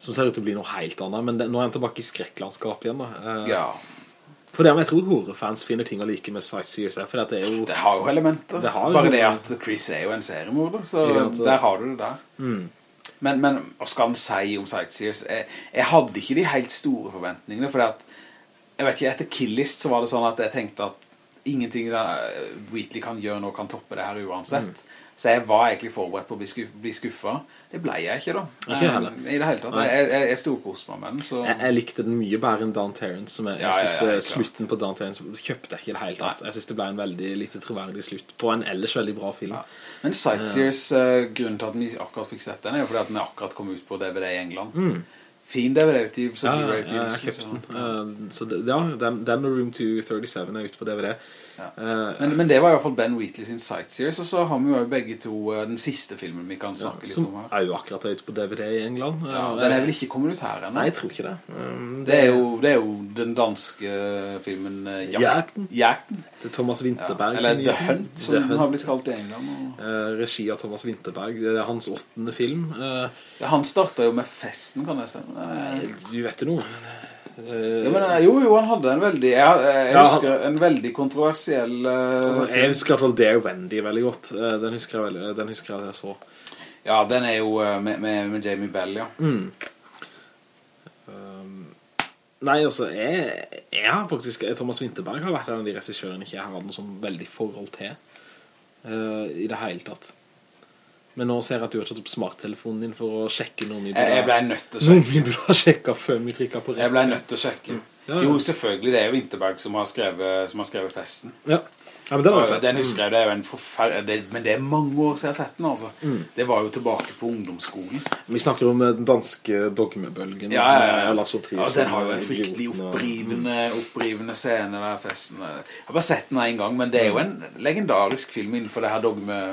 som ser ut til å bli noe helt annet. Men det, nå er han tilbake i skrekklandskapet igjen. Da. Eh, Ja, For det jeg tror horrorfans finner ting å like med Sightseers, er, for det er jo det har jo elementer. Det har jo Bare det at Chris er jo en seriemorder, så Egentlig. der har du det der. Mm. Men, men hva skal han si om Sightseers? Jeg, jeg hadde ikke de helt store forventningene, for at, jeg vet ikke, etter Killist så var det sånn at jeg tenkte at ingenting da Wheatley kan gjøre nå kan toppe det her uansett. Mm. Så jeg var egentlig forberedt på å bli, skuff, bli skuffet. Det ble jeg ikke da. Ikke heller. Eh, I det hele tatt. Nei. Jeg, jeg, jeg storkoste meg med den, så... Jeg, jeg likte den mye bedre enn Dan Terrence som jeg, Ja, jeg ja, synes ja, ja, slutten på Dan Terrence kjøpte jeg ikke i det hele tatt. Jeg synes det ble en veldig lite troverdig slutt på en ellers veldig bra film. Men Sightseers, uh, grunnen til at vi akkurat fikk sett den, er jo fordi at den akkurat kom ut på DVD i England. Fin DVD-utgivelse. Mm. Ja, ja, Blu-ray-utgivelse, jeg kjøpte den. så- Eh, det, ja, den, den og Room 237 er ute på DVD. Ja. Eh, Men, men det var i hvert fall Ben Wheatley sin Sightseers, og så har vi jo begge to uh, den siste filmen vi kan ja, snakke litt om her. er jo akkurat ute på DVD i England. Ja, Eh, den er vel ikke kommet ut her ennå? Nei, jeg tror ikke det. Um, Det er, jo, det er jo den danske filmen Jakten. Jakten. Det er Thomas Ja. Winterberg. Eller The Hunt, som The Hunt. har blitt kalt i England. Og... Regi av Thomas Winterberg. Det er hans åttende film. Ja, han startet jo med Festen, kan jeg stemme. Du vet det noe. Eh, Ja, men, eh, jo, jo, han hadde en veldig Jeg, jeg Ja, han- husker en veldig kontroversiell eh, altså, jeg husker i hvert fall Dear Wendy veldig godt. Den, husker jeg veldig, den husker jeg jeg så. Ja, den er jo med, med, med Jamie Bell, ja. Mm. Um, nei, altså, jeg, jeg har faktisk Thomas Winterberg har vært en av de regissørene ikke jeg har hatt noe sånn veldig forhold til uh, i det hele tatt. Men nå ser jeg at du har tatt opp smarttelefonen din for å sjekke noe vi burde, jeg ble nødt til å sjekke. vi burde sjekket før vi trykket på Jeg ble nødt til å sjekke. Ja, ja. Jo, selvfølgelig, det er jo Winterberg som har skrevet, som har skrevet Festen. Ja. ja, men den har jeg sett. Den husker jeg, det er jo en forferdelig Men det er mange år siden jeg har sett den, altså. Mm. Det var jo tilbake på ungdomsskolen. Vi snakker om eh, den danske dogmebølgen. Ja, ja, ja. med Trier ja den har jo eh, en fryktelig opprivende, opprivende scene der festen. Jeg har bare sett den en gang, men det er jo en legendarisk film innenfor det her dogme...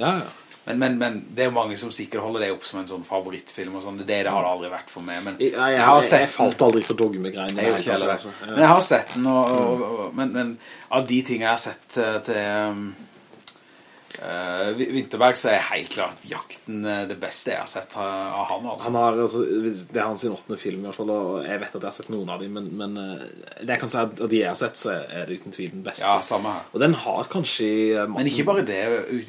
Ja, ja. Men, men, men det er jo mange som sikkert holder det opp som en sånn favorittfilm og sånn. Det, det har det aldri vært for meg, men Jeg, jeg, jeg har jeg, falt aldri for dogmegreiene. Jeg ikke heller det. altså. Men jeg har sett den, og, og, og, men, men av de tingene jeg har sett eh, til um, eh, Vinterberg, så er helt klart jakten eh, det beste jeg har sett av, han. Altså. Han har, altså, det er hans åttende film i hvert fall, og jeg vet at jeg har sett noen av dem, men, men eh, det jeg kan si at av de jeg har sett, så er det uten tvil den beste. Ja, samme her. Og den har kanskje... eh, Men ikke bare det,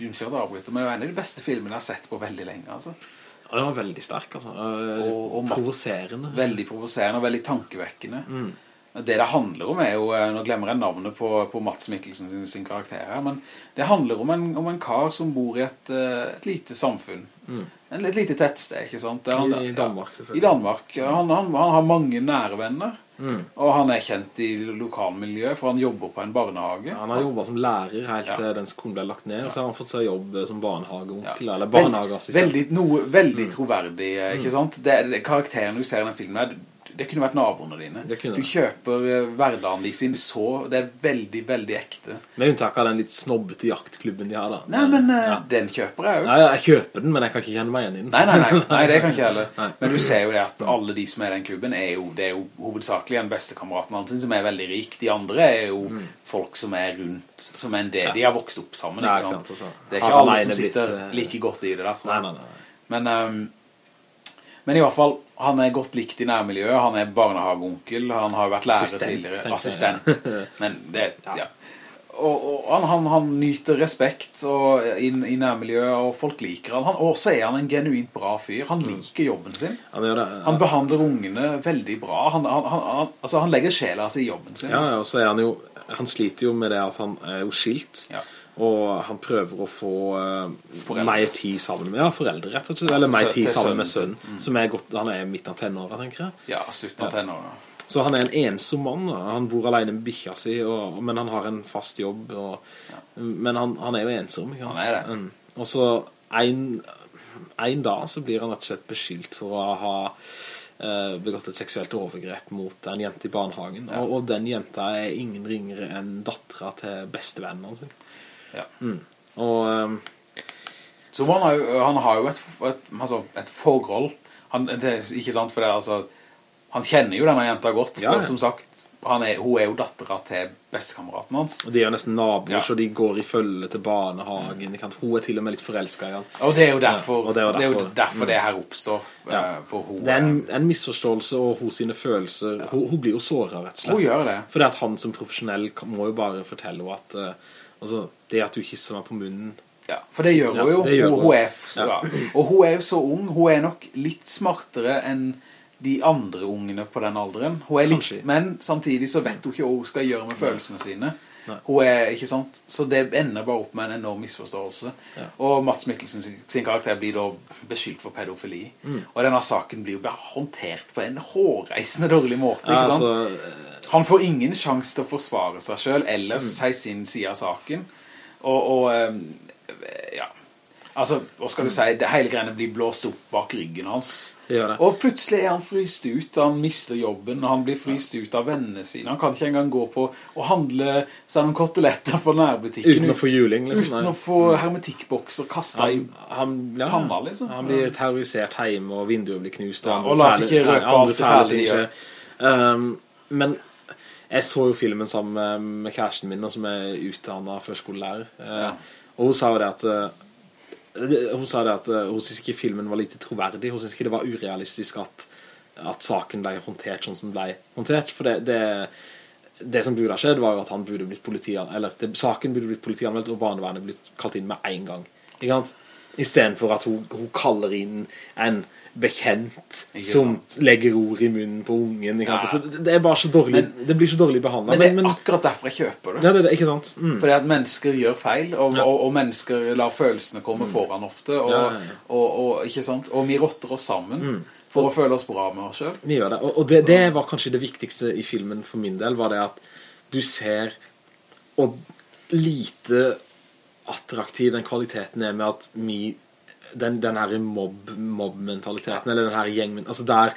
unnskyld avbryter, men det er jo en av de beste filmene jeg har sett på veldig lenge. Altså. Ja, den var veldig sterk, altså. Og- og- provoserende. Veldig provoserende og veldig tankevekkende. Mm. Det det handler om er jo, eh, nå glemmer jeg navnet på, på Mats Mikkelsen sin, sin karakter her, men det handler om en, om en kar som bor i et, eh, et lite samfunn. Mm. En, et lite tettsted, ikke sant? Han- I, I Danmark, I. Danmark. Han, han, han har mange nære venner, Mm. og han er kjent i lokalmiljøet, for han jobber på en barnehage. Han har jobbet som lærer helt Ja. til den skolen ble lagt ned, og så har han fått seg jobb eh, som barnehageonkel, Ja. eller barnehageassistent. Veldig, noe veldig troverdig, eh, ikke sant? Det, det, karakteren du ser i den filmen her, det kunne vært naboene dine. Du kjøper eh, hverdagen de sin så, det er veldig, veldig ekte. Med unntak av den litt snobbete jaktklubben de har da. Nei, men eh, Ja. den kjøper jeg jo. Nei, jeg kjøper den, men jeg kan ikke kjenne meg igjen i den. Nei, nei, nei, nei, det kan ikke jeg heller. Men du ser jo det at alle de som er i den klubben, er jo, det er jo hovedsakelig en bestekameraten hans som er veldig rik. De andre er jo folk som er rundt, som er en del. De har vokst opp sammen, ikke sant, altså. Det er ikke alle som sitter eh, like godt i det der, tror Nei, jeg. nei, nei. Men, ehm, men i hvert fall, han er godt likt i nærmiljøet, han er barnehageonkel, han har vært lærer Assistent, tidligere, assistent, men det, Ja. ja. Og, og han, han, han nyter respekt og, i, i nærmiljøet, og folk liker han. han. Og så er han en genuint bra fyr, han liker jobben sin. Han det. Han behandler ungene veldig bra, han, han, han, han, altså han legger sjela si i jobben sin. Ja, ja, og så er han jo Han sliter jo med det at han er jo skilt Ja. Og han prøver å få uh, Mer tid sammen med Ja, foreldre rett og slett Eller mer tid sammen med sønnen mm. Som er godt Han er midt av tenåra, tenker jeg Ja, slutten av tenåra. Så han er en ensom mann, han bor alene med bikkja si, og, men han har en fast jobb, og, men han, han er jo ensom. Ikke sant? Han er det. Mm. Og så en, en dag så blir han rett og slett beskyldt for å ha uh, begått et seksuelt overgrep mot en jente i barnehagen, og, og den jenta er ingen ringere enn dattera til bestevennen sin. Ja. Mm. Og um, Så han har jo, han har jo et, et, altså, et forhold. Han, det ikke sant, for det altså... Han kjenner jo denne jenta godt, for Ja, ja. som sagt, han er, hun er jo datteren til bestekameraten hans. og de er jo nesten naboer, Ja. så de går i følge til barnehagen. Hun er til og med litt forelsket i han. Og det er jo derfor, Ja, det er jo det, er jo derfor. Mm. det her oppstår, Ja. eh, for hun... Det er en, eh, en misforståelse, og hos sine følelser hun, hun blir jo såret, rett og slett. Hun gjør det. For det at han som profesjonell må jo bare fortelle henne at eh, altså, det at du kisser meg på munnen Ja, for det gjør hun jo. Ja, hun, hun. er, Ja. Og hun er jo så ung. Hun er nok litt smartere enn de andre ungene på den alderen. Er litt, men samtidig så vet hun ikke hva hun skal gjøre med følelsene sine. Hun er, ikke sant? Så det ender bare opp med en enorm misforståelse. Ja. Og Mats Mikkelsen sin, sin karakter blir da beskyldt for pedofili. Mm. Og denne saken blir jo bare håndtert på en hårreisende dårlig måte, Ja, ikke sant? altså, Han får ingen sjanse til å forsvare seg selv eller Mm. si sin side av saken. Og, og ehm, ja, altså, hva skal du si, det hele greiene blir blåst opp bak ryggen hans. Det. Og plutselig er han fryst ut, han mister jobben, han blir fryst ut av vennene sine. Han kan ikke engang gå på og handle seg noen koteletter på nærbutikken. uten å få juling, liksom. Uten å få hermetikkbokser kastet i han, ja, panna, liksom. han blir terrorisert hjemme, og vinduet blir knust. Ja, og la oss ikke røpe alt det ting Um, men jeg så jo filmen sammen med, kæresten min, som er utdannet førskolelærer. Ja. Og hun sa jo det at det- hun sa det at uh, hun synes ikke filmen var lite troverdig. Hun synes ikke det var urealistisk at, at saken ble håndtert sånn som den ble håndtert. For det, det, det som burde ha skjedd var at han burde blitt politianmeldt, eller det, saken burde blitt politianmeldt, og barnevernet blitt kalt inn med en gang. Ikke sant? I stedet for at hun, hun kaller inn en bekjent som legger ord i munnen på ungen. Ja. Det, er bare så dårlig, det blir så dårlig behandlet. Men det Men, er men, akkurat derfor jeg kjøper det. ja, det, er det, ikke sant? Mm. Fordi at mennesker gjør feil, og, Ja. og, og mennesker lar følelsene komme foran ofte, og, Ja. Og, ikke sant? og vi rotter oss sammen for å føle oss bra med oss selv. Vi gjør det. Og, og det, det var kanskje det viktigste i filmen for min del, var det at du ser og lite attraktiv den kvaliteten er med at vi den, den her mobb, mobb-mentaliteten, eller den her gjengmen, altså der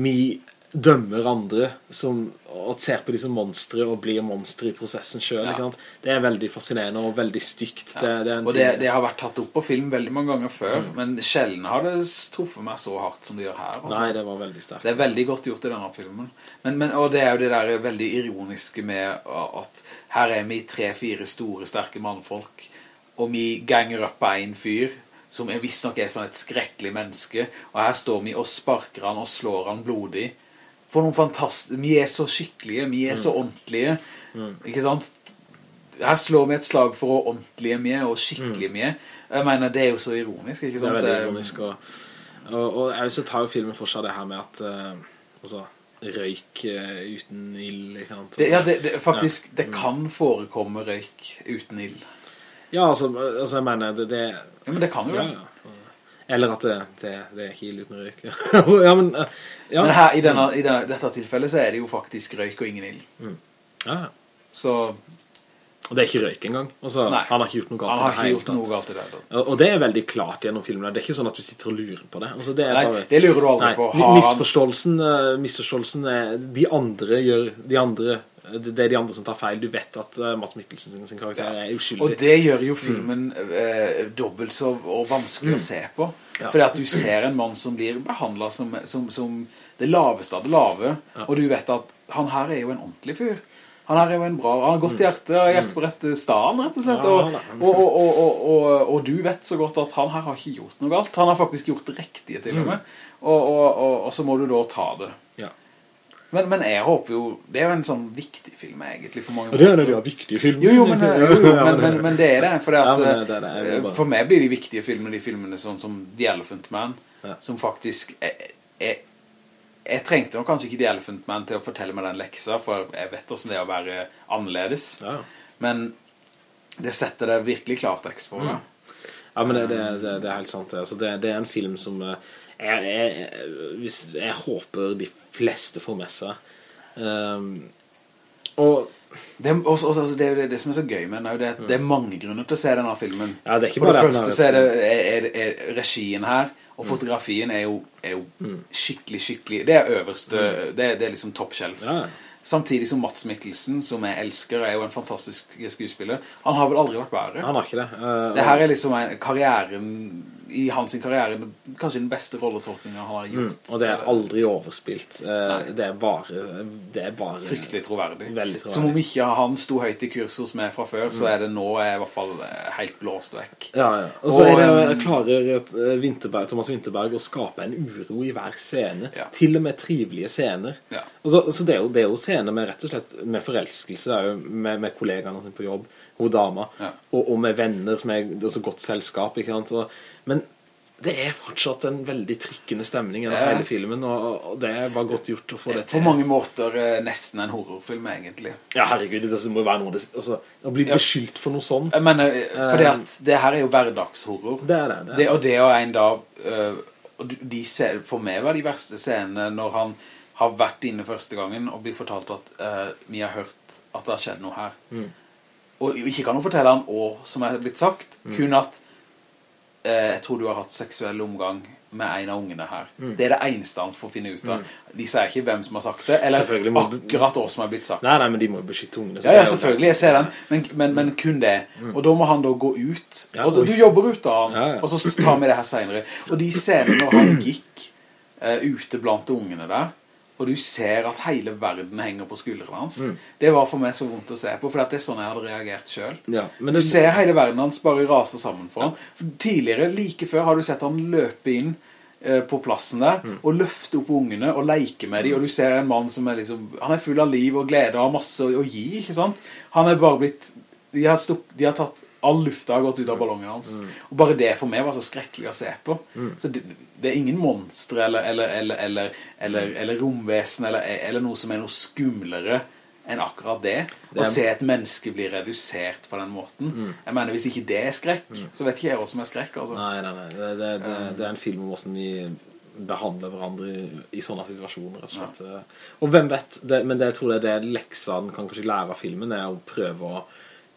vi dømmer andre som, og ser på de som monstre og blir monstre i prosessen selv, Ja. Det er veldig fascinerende og veldig stygt. Det, det er Og det, det har vært tatt opp på film veldig mange ganger før, men sjelden har det truffet meg så hardt som det gjør her. Altså. Nei, det var veldig sterkt. Det er veldig godt gjort i denne filmen. Men, men, og det er jo det der veldig ironiske med at her er vi tre-fire store, sterke mannfolk, og vi ganger opp en fyr, som jeg visst nok er sånn et skrekkelig menneske, og her står vi og sparker han og slår han blodig. For noen fantastiske, vi er så skikkelige, vi er så ordentlige, ikke sant? Her slår vi et slag for å ordentlige vi er, og skikkelige vi er. Jeg mener, det er jo så ironisk, ikke Det er veldig ironisk og, og, og jeg så tar jo filmen for seg det her med at uh, altså, røyk eh, uten ild ikke sant? Det, ja, det, det, faktisk, det kan forekomme røyk uten ild. Ja, altså, altså jeg mener det, det Ja, men det kan jo ja, det. Eller at det, det, det er ikke uten røyk ja, men ja. Men her, i, denne, i dette tilfellet så er det jo faktisk røyk og ingen ild. ja, ja. Så Og det er ikke røyk engang altså, Nei. Han har ikke gjort noe galt han har ikke gjort noe galt i det. da. Og det er veldig klart gjennom filmen Det er ikke sånn at vi sitter og lurer på det altså, det, Nei, bare, det lurer du aldri Nei, på. Har misforståelsen, eh, misforståelsen er De andre gjør De andre Det det er de andre som tar feil Du vet at eh, Mats Mikkelsen sin, sin karakter er uskyldig og det gjør jo filmen eh, dobbelt så og vanskelig å se på. Ja. Fordi at du ser en mann som blir behandlet som, som, som det laveste av det lave, og du vet at han her er jo en ordentlig fyr. Han her er jo en bra, han har godt hjerte, har hjerte på rett staden, rett og slett. Og, og, og, og, du vet så godt at han her har ikke gjort noe galt. Han har faktisk gjort det riktige til og med. Og, og, og, og så må du da ta det. Ja. Men, men jeg håper jo, det er jo en sånn viktig film egentlig på mange Og det er det, en viktig film. viktige Jo, jo, men, jo, jo, men, men, men det er det. For, Ja, at, det er det. Eh, for meg blir de viktige filmene de filmene sånn som The Elephant Man, Ja. som faktisk jeg, jeg, jeg trengte nok kanskje ikke The Elephant Man til å fortelle meg den leksa, for jeg vet hvordan det er å være annerledes. Ja. Men det setter det virkelig klartekst for da. Ja, men det, det, det, det er helt sant det. Altså, det, det er en film som jeg, jeg, jeg håper de fleste får med seg Um, og Det, også, også, altså, det, er jo det, det som er så gøy med den, det, det er mange grunner til å se denne filmen. Ja, det For det første så er er, er, regien her, og fotografien er jo, er jo skikkelig, skikkelig, det er øverste, det, er, det er liksom top shelf. Ja, ja. Samtidig som Mats Mikkelsen, som jeg elsker, er jo en fantastisk skuespiller. Han har vel aldri vært bedre. Han har ikke det. Uh, Det her er liksom en karrieren, i hans karriere, kanskje den beste rolletolkningen han har mm, gjort. og det er aldri overspilt. Nei. det er bare Det er bare Fryktelig troverdig. Veldig troverdig. Som om ikke han sto høyt i kurs hos meg fra før, så er det nå er i hvert fall eh, helt blåst vekk. Ja, ja. Og så um, klarer eh, Vinterberg, Thomas Vinterberg å skape en uro i hver scene. Ja. Til og med trivelige scener. Ja. Så, så det, er jo, det er jo scener med rett og slett med forelskelse, det er jo med, med kollegaene på jobb, hun dama, og, og med venner som er er så godt selskap, ikke sant? Og, men det er fortsatt en veldig trykkende stemning gjennom Ja. hele filmen, og, det var godt gjort å få det til. På mange måter eh, nesten en horrorfilm, egentlig. Ja, herregud, det må jo være noe altså, Å bli beskyldt for noe sånt, Jeg mener, eh, fordi at det her er jo hverdagshorror. det er det. det, er. Det, og det og en dag og de- For meg var de verste scenene Når han har vært inne første gangen Og blir fortalt at uh, Vi har hørt at det har skjedd noe her Mm. Og ikke kan hun fortelle han år som er blitt sagt Mm. Kun at øh, Jeg tror du har hatt seksuell omgang Med en av ungene her Mm. Det er det eneste han får finne ut av De sier ikke hvem som har sagt det Eller må akkurat oss som har blitt sagt Nei, nei, men de må jo beskytte ungene. ja, ja, selvfølgelig, jeg ser den Men, men, men kun det Og da må han da gå ut Ja, og så. Du jobber ut av han Ja, ja. Og så tar vi det her senere Og de scenene når han gikk uh, Ute blant ungene der Og du ser at hele verden henger på skuldrene hans Mm. Det var for meg så vondt å se på For det er sånn jeg hadde reagert selv Ja, men Du ser hele verden hans bare rase sammen for ham. For tidligere, like før, har du sett han løpe inn eh, på plassen der Mm. og løfte opp ungene og leke med dem og du ser en mann som er liksom han er full av liv og glede og har masse å, å gi ikke sant? han er bare blitt de har, stopp, de har tatt all lufta har gått ut av ballongen hans Mm. og bare det for meg var så skrekkelig å se på så det, det er ingen monstre eller, eller, eller, eller, eller, Mm. romvesen eller, eller noe som er noe skumlere enn akkurat det, Det å se et menneske bli redusert på den måten jeg mener hvis ikke det er skrekk så vet ikke jeg hva som er skrekk altså. Nei, nei, nei. Det, det, det, det er en film om hvordan vi behandler hverandre i, i sånne situasjoner, rett og slett. Og hvem vet, det, men det jeg tror det er det leksa den kan kanskje lære av filmen, er å prøve å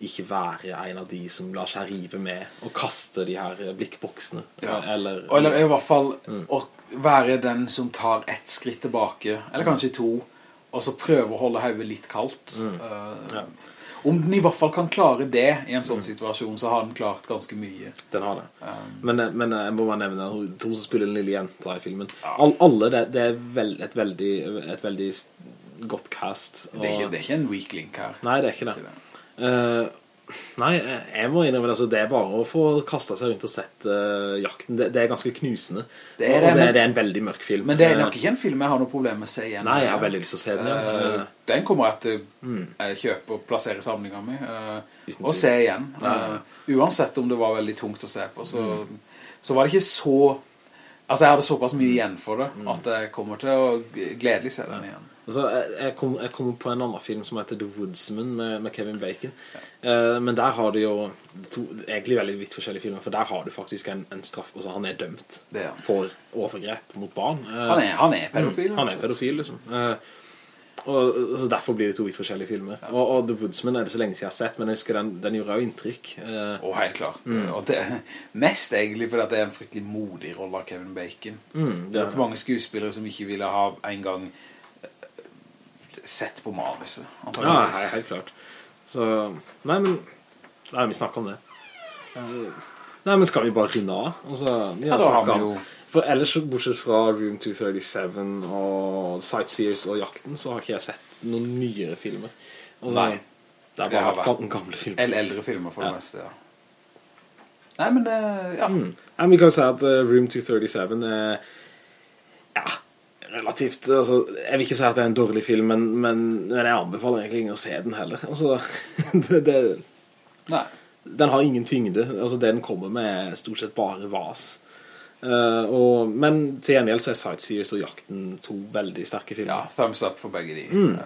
ikke være en av de som lar seg rive med og kaste de her blikkboksene. Ja. Eller, eller i hvert fall å være den som tar ett skritt tilbake, eller kanskje to, og så prøver å holde hodet litt kaldt. Eh, Ja. Om den i hvert fall kan klare det i en sånn situasjon, så har den klart ganske mye. Den har det. Um, Men, men jeg må bare nevne hun som spiller den lille jenta i filmen. Ja. All, alle, det, det er vel, et, veldig, et veldig godt cast. det, er ikke, det er ikke en weak link her. Nei, det er ikke det. Ikke det. Eh, nei, jeg må innrømme det, altså, det er bare å få kastet seg rundt og sett uh, jakten. Det, det er ganske knusende. Det er og det, det, men- det er en veldig mørk film. Men det er Eh, nok ikke en film jeg har noe problem med å se igjen. Nei, jeg har veldig lyst til å se den. Eh, Eh, den kommer jeg til å kjøpe og plassere samlinga mi, og se igjen. Ja. Uansett om det var veldig tungt å se på, så, så var det ikke så... Altså, jeg hadde såpass mye igjen for det, at jeg kommer til å gledelig se den igjen. Altså, jeg, kom, jeg kom på en annen film som heter The Woodsman med, med Kevin Bacon. Eh, men der har du jo to, egentlig veldig vidt forskjellige filmer, for der har du faktisk en, en straff. Altså, han er dømt Det ja. for overgrep mot barn. Eh, Han er, han er pedofil. Han er altså. pedofil, liksom. Eh, og altså, Derfor blir det to vidt forskjellige filmer. Og, og The Woodsman er det så lenge siden jeg har sett, men jeg husker den, den gjorde jo inntrykk. Eh, oh, helt klart. Og det, mest egentlig fordi det er en fryktelig modig rolle av Kevin Bacon. mm, Det er nok mange skuespillere som ikke ville ha en gang sett på manuset. Ja, helt klart. Så Nei, men Nei, vi snakker om det. Eh, Nei, men skal vi bare runde av? Altså, vi Ja, har da har vi jo For ellers, bortsett fra Room 237 og Sightseers og Jakten, så har ikke jeg sett noen nyere filmer. Altså, Nei. Det er Det bare vært- gam- gamle filmer. Eller eldre filmer for det meste, ja. Nei, men det, ja. Mm. Ja, vi kan si at eh, Room 237 er ja, relativt altså, Jeg vil ikke si at det er en dårlig film, men, men, men jeg anbefaler egentlig ingen å se den heller. Altså, det, det, den har ingen tyngde. Altså, det den kommer med, er stort sett bare vas. Uh, og, men til gjengjeld så er Sightseers og Jakten to veldig sterke Ja, filmer. thumbs up for begge de. Mm.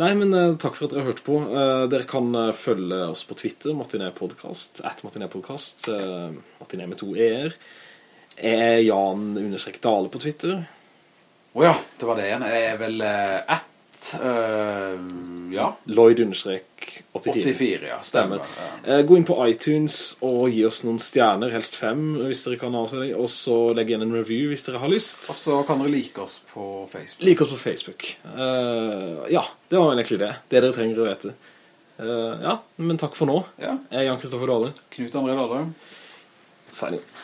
Nei, men uh, takk for at dere har hørt på. Uh, dere kan følge oss på Twitter, Martinetpodcast at Martiné Podcast, uh, matiné med to e-er. Jeg er Jan understrek Dale på Twitter. Åja, det var det igjen. Jeg er vel uh, at at eh, Ja, Lloyd-84. 84, ja, Stemmer. Ja. Eh, Gå inn på iTunes og gi oss noen stjerner, helst fem, hvis dere kan seg, og så legg igjen en review hvis dere har lyst. Og så kan dere like oss på Facebook. Like oss på Facebook. Uh, ja, det var egentlig det. Det dere trenger å vite. Eh, ja, men takk for nå. Ja, Jeg er Jan Kristoffer Dahle. Knut André Dahlø. Signing.